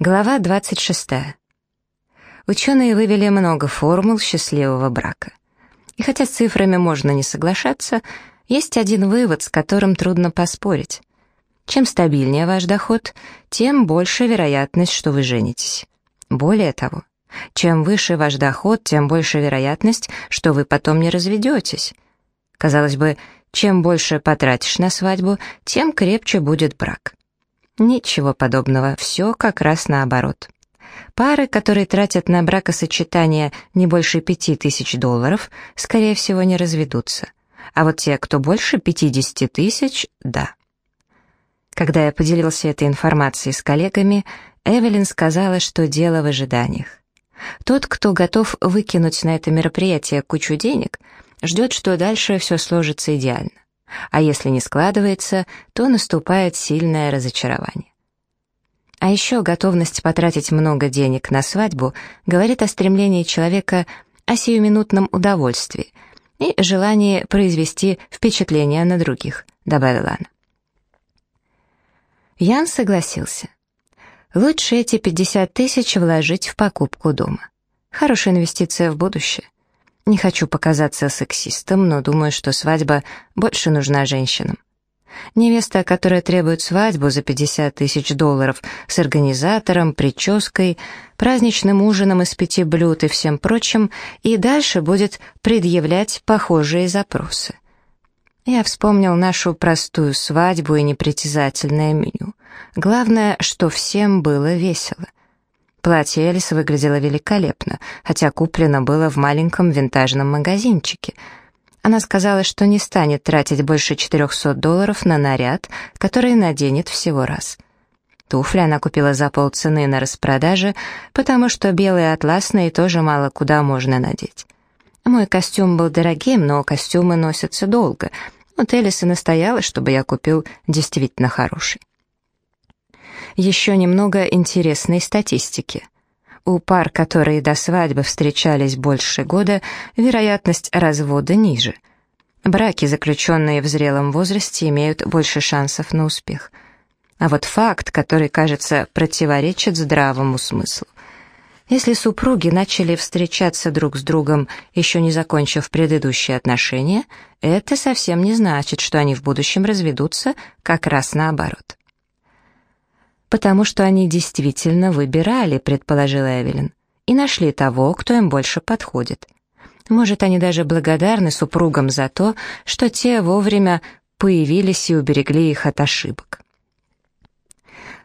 Глава 26. Ученые вывели много формул счастливого брака. И хотя с цифрами можно не соглашаться, есть один вывод, с которым трудно поспорить. Чем стабильнее ваш доход, тем больше вероятность, что вы женитесь. Более того, чем выше ваш доход, тем больше вероятность, что вы потом не разведетесь. Казалось бы, чем больше потратишь на свадьбу, тем крепче будет брак. Ничего подобного, все как раз наоборот. Пары, которые тратят на бракосочетание не больше пяти тысяч долларов, скорее всего, не разведутся. А вот те, кто больше 50 тысяч, да. Когда я поделился этой информацией с коллегами, Эвелин сказала, что дело в ожиданиях. Тот, кто готов выкинуть на это мероприятие кучу денег, ждет, что дальше все сложится идеально а если не складывается, то наступает сильное разочарование. А еще готовность потратить много денег на свадьбу говорит о стремлении человека о сиюминутном удовольствии и желании произвести впечатление на других, добавила она. Ян согласился. Лучше эти 50 тысяч вложить в покупку дома. Хорошая инвестиция в будущее. Не хочу показаться сексистом, но думаю, что свадьба больше нужна женщинам. Невеста, которая требует свадьбу за 50 тысяч долларов с организатором, прической, праздничным ужином из пяти блюд и всем прочим, и дальше будет предъявлять похожие запросы. Я вспомнил нашу простую свадьбу и непритязательное меню. Главное, что всем было весело. Платье Элис выглядело великолепно, хотя куплено было в маленьком винтажном магазинчике. Она сказала, что не станет тратить больше 400 долларов на наряд, который наденет всего раз. Туфли она купила за полцены на распродаже, потому что белые атласные тоже мало куда можно надеть. Мой костюм был дорогим, но костюмы носятся долго. Вот Элис и настояла, чтобы я купил действительно хороший еще немного интересной статистики. У пар, которые до свадьбы встречались больше года, вероятность развода ниже. Браки, заключенные в зрелом возрасте, имеют больше шансов на успех. А вот факт, который, кажется, противоречит здравому смыслу. Если супруги начали встречаться друг с другом, еще не закончив предыдущие отношения, это совсем не значит, что они в будущем разведутся, как раз наоборот потому что они действительно выбирали, предположила Эвелин, и нашли того, кто им больше подходит. Может, они даже благодарны супругам за то, что те вовремя появились и уберегли их от ошибок.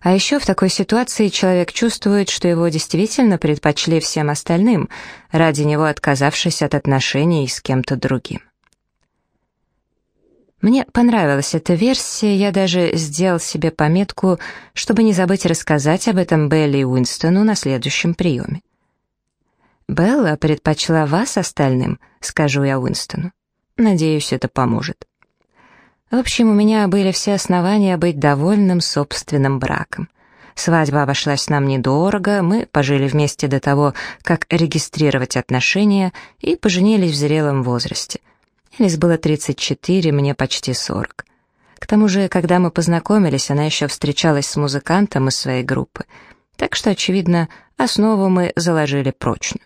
А еще в такой ситуации человек чувствует, что его действительно предпочли всем остальным, ради него отказавшись от отношений с кем-то другим. Мне понравилась эта версия, я даже сделал себе пометку, чтобы не забыть рассказать об этом Белли и Уинстону на следующем приеме. «Белла предпочла вас остальным», — скажу я Уинстону. Надеюсь, это поможет. В общем, у меня были все основания быть довольным собственным браком. Свадьба обошлась нам недорого, мы пожили вместе до того, как регистрировать отношения, и поженились в зрелом возрасте — Элис было 34, мне почти 40. К тому же, когда мы познакомились, она еще встречалась с музыкантом из своей группы. Так что, очевидно, основу мы заложили прочную.